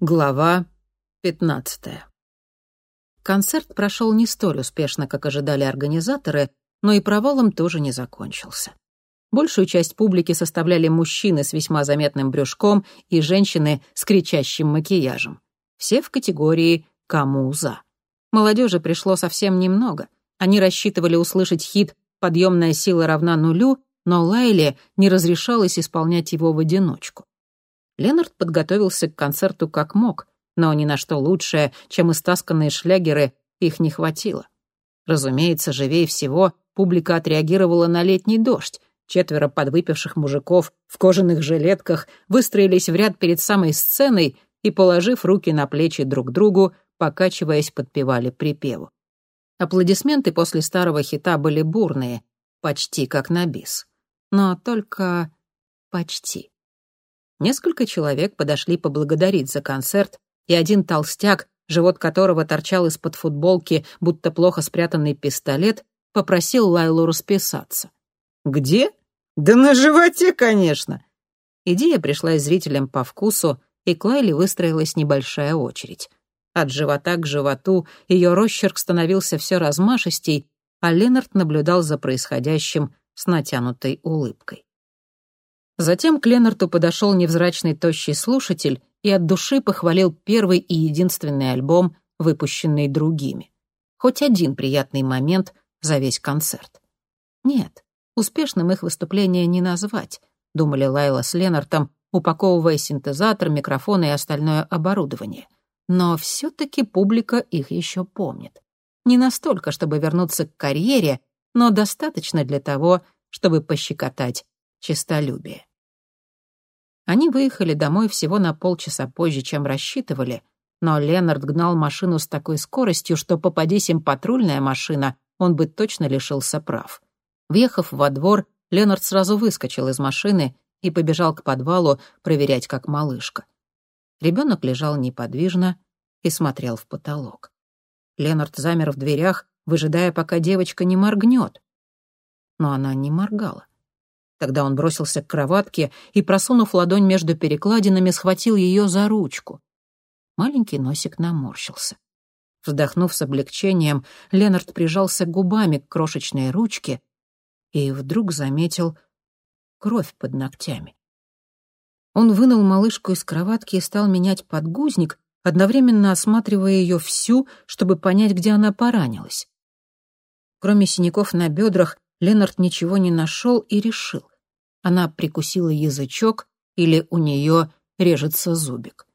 Глава 15. Концерт прошел не столь успешно, как ожидали организаторы, но и провалом тоже не закончился. Большую часть публики составляли мужчины с весьма заметным брюшком и женщины с кричащим макияжем. Все в категории «кому за». Молодежи пришло совсем немного. Они рассчитывали услышать хит «Подъемная сила равна нулю», но Лайле не разрешалось исполнять его в одиночку. Ленард подготовился к концерту как мог, но ни на что лучшее, чем истасканные шлягеры, их не хватило. Разумеется, живее всего публика отреагировала на летний дождь. Четверо подвыпивших мужиков в кожаных жилетках выстроились в ряд перед самой сценой и, положив руки на плечи друг другу, покачиваясь, подпевали припеву. Аплодисменты после старого хита были бурные, почти как на бис. Но только почти. Несколько человек подошли поблагодарить за концерт, и один толстяк, живот которого торчал из-под футболки, будто плохо спрятанный пистолет, попросил Лайлу расписаться. «Где? Да на животе, конечно!» Идея пришла зрителям по вкусу, и к Лайле выстроилась небольшая очередь. От живота к животу ее росчерк становился все размашистей, а Ленард наблюдал за происходящим с натянутой улыбкой. Затем к Ленарту подошел невзрачный тощий слушатель и от души похвалил первый и единственный альбом, выпущенный другими. Хоть один приятный момент за весь концерт. Нет, успешным их выступление не назвать, думали Лайла с Ленартом, упаковывая синтезатор, микрофон и остальное оборудование. Но все-таки публика их еще помнит. Не настолько, чтобы вернуться к карьере, но достаточно для того, чтобы пощекотать честолюбие. Они выехали домой всего на полчаса позже, чем рассчитывали, но Ленард гнал машину с такой скоростью, что попадись им патрульная машина, он бы точно лишился прав. Въехав во двор, Ленард сразу выскочил из машины и побежал к подвалу проверять, как малышка. Ребенок лежал неподвижно и смотрел в потолок. Ленард замер в дверях, выжидая, пока девочка не моргнет. Но она не моргала. Тогда он бросился к кроватке и, просунув ладонь между перекладинами, схватил ее за ручку. Маленький носик наморщился. Вздохнув с облегчением, Ленард прижался губами к крошечной ручке и вдруг заметил кровь под ногтями. Он вынул малышку из кроватки и стал менять подгузник, одновременно осматривая ее всю, чтобы понять, где она поранилась. Кроме синяков на бедрах, Ленард ничего не нашел и решил. Она прикусила язычок или у нее режется зубик.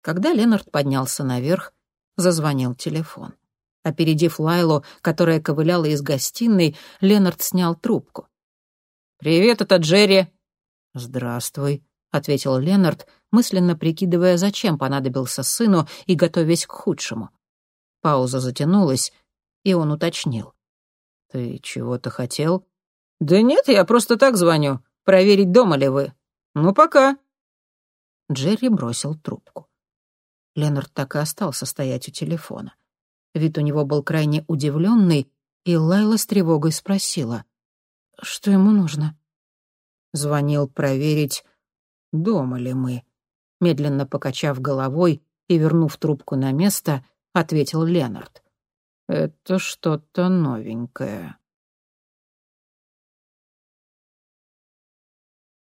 Когда Ленард поднялся наверх, зазвонил телефон. Опередив Лайлу, которая ковыляла из гостиной, Ленард снял трубку. «Привет, это Джерри». «Здравствуй», — ответил Ленард, мысленно прикидывая, зачем понадобился сыну и готовясь к худшему. Пауза затянулась, и он уточнил. «Ты чего-то хотел?» «Да нет, я просто так звоню. Проверить, дома ли вы. Ну, пока». Джерри бросил трубку. Ленард так и остался стоять у телефона. Вид у него был крайне удивленный, и Лайла с тревогой спросила, что ему нужно. Звонил проверить, дома ли мы. Медленно покачав головой и вернув трубку на место, ответил Ленард. «Это что-то новенькое».